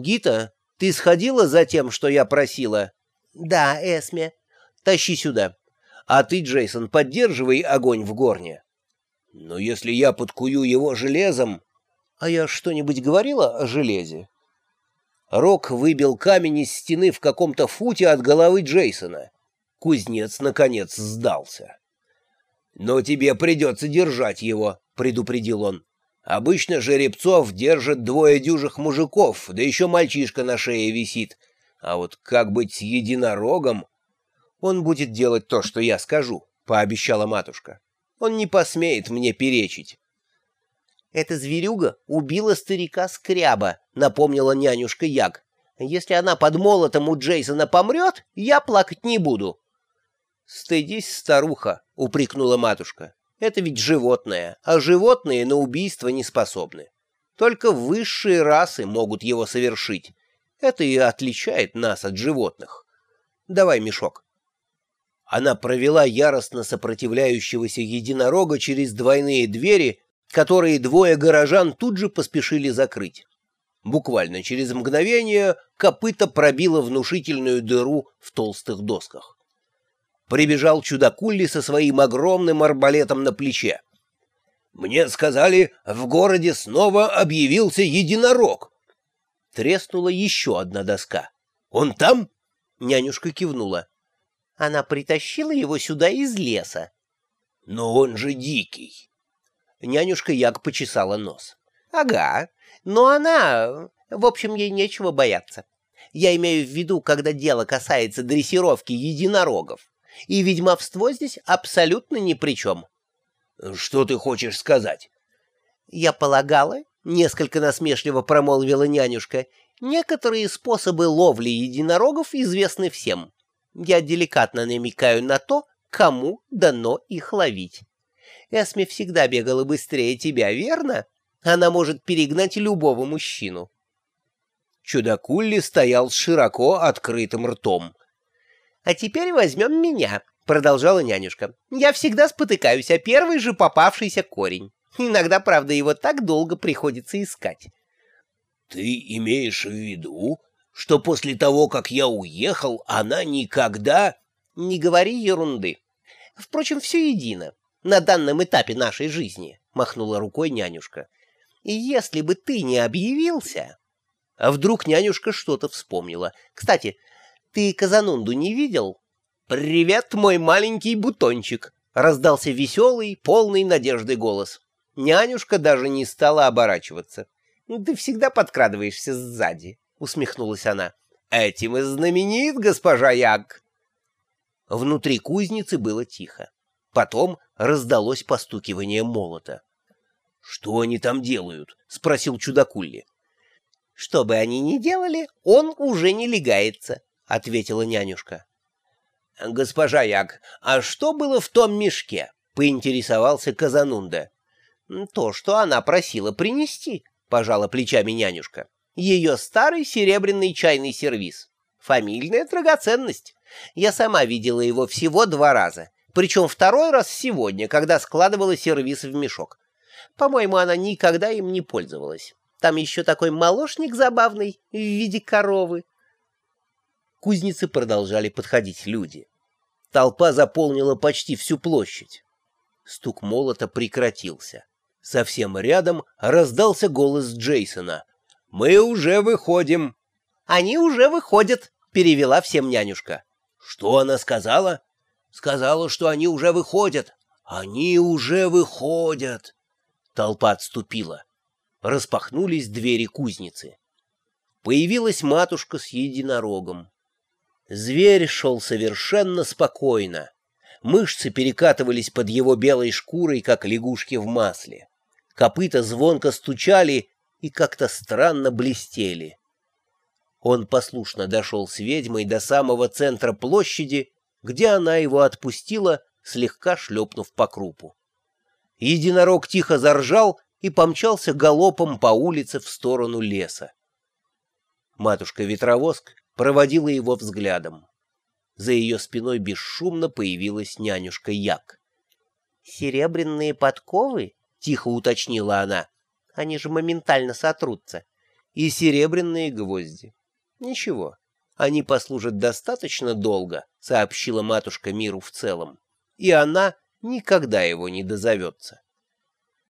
Гита, ты сходила за тем, что я просила? Да, Эсме. Тащи сюда. А ты, Джейсон, поддерживай огонь в горне. Но если я подкую его железом... А я что-нибудь говорила о железе? Рок выбил камень из стены в каком-то футе от головы Джейсона. Кузнец, наконец, сдался. «Но тебе придется держать его», — предупредил он. «Обычно жеребцов держат двое дюжих мужиков, да еще мальчишка на шее висит. А вот как быть с единорогом?» «Он будет делать то, что я скажу», — пообещала матушка. «Он не посмеет мне перечить». «Эта зверюга убила старика Скряба», — напомнила нянюшка Яг. «Если она под молотом у Джейсона помрет, я плакать не буду». «Стыдись, старуха», — упрекнула матушка. «Это ведь животное, а животные на убийство не способны. Только высшие расы могут его совершить. Это и отличает нас от животных. Давай мешок». Она провела яростно сопротивляющегося единорога через двойные двери, которые двое горожан тут же поспешили закрыть. Буквально через мгновение копыта пробило внушительную дыру в толстых досках прибежал чудакулли со своим огромным арбалетом на плече. «Мне сказали, в городе снова объявился единорог». Треснула еще одна доска. «Он там?» — нянюшка кивнула. «Она притащила его сюда из леса». «Но он же дикий». Нянюшка Яг почесала нос. «Ага, но она... В общем, ей нечего бояться. Я имею в виду, когда дело касается дрессировки единорогов и ведьмовство здесь абсолютно ни при чем. — Что ты хочешь сказать? — Я полагала, — несколько насмешливо промолвила нянюшка, — некоторые способы ловли единорогов известны всем. Я деликатно намекаю на то, кому дано их ловить. Эсме всегда бегала быстрее тебя, верно? Она может перегнать любого мужчину. Чудакулли стоял с широко открытым ртом. «А теперь возьмем меня», — продолжала нянюшка. «Я всегда спотыкаюсь о первый же попавшийся корень. Иногда, правда, его так долго приходится искать». «Ты имеешь в виду, что после того, как я уехал, она никогда...» «Не говори ерунды. Впрочем, все едино. На данном этапе нашей жизни», — махнула рукой нянюшка. «И если бы ты не объявился...» А вдруг нянюшка что-то вспомнила. «Кстати, ты Казанунду не видел? Привет, мой маленький бутончик, раздался веселый, полный надежды голос. Нянюшка даже не стала оборачиваться. Ты всегда подкрадываешься сзади, усмехнулась она. Этим и знаменит госпожа Яг. Внутри кузницы было тихо. Потом раздалось постукивание молота. — Что они там делают? — спросил чудакулли. — Что бы они ни делали, он уже не легается, — ответила нянюшка. — Госпожа Як, а что было в том мешке? — поинтересовался Казанунда. — То, что она просила принести, — пожала плечами нянюшка. — Ее старый серебряный чайный сервиз. Фамильная драгоценность. Я сама видела его всего два раза, причем второй раз сегодня, когда складывала сервиз в мешок. По-моему, она никогда им не пользовалась. Там еще такой молочник забавный в виде коровы кузнице продолжали подходить люди. Толпа заполнила почти всю площадь. Стук молота прекратился. Совсем рядом раздался голос Джейсона. «Мы уже выходим!» «Они уже выходят!» — перевела всем нянюшка. «Что она сказала?» «Сказала, что они уже выходят!» «Они уже выходят!» Толпа отступила. Распахнулись двери кузницы. Появилась матушка с единорогом. Зверь шел совершенно спокойно. Мышцы перекатывались под его белой шкурой, как лягушки в масле. Копыта звонко стучали и как-то странно блестели. Он послушно дошел с ведьмой до самого центра площади, где она его отпустила, слегка шлепнув по крупу. Единорог тихо заржал и помчался галопом по улице в сторону леса. Матушка-ветровоск проводила его взглядом. За ее спиной бесшумно появилась нянюшка Як. «Серебряные подковы?» — тихо уточнила она. «Они же моментально сотрутся. и серебряные гвозди. Ничего, они послужат достаточно долго, сообщила матушка миру в целом, и она никогда его не дозовется.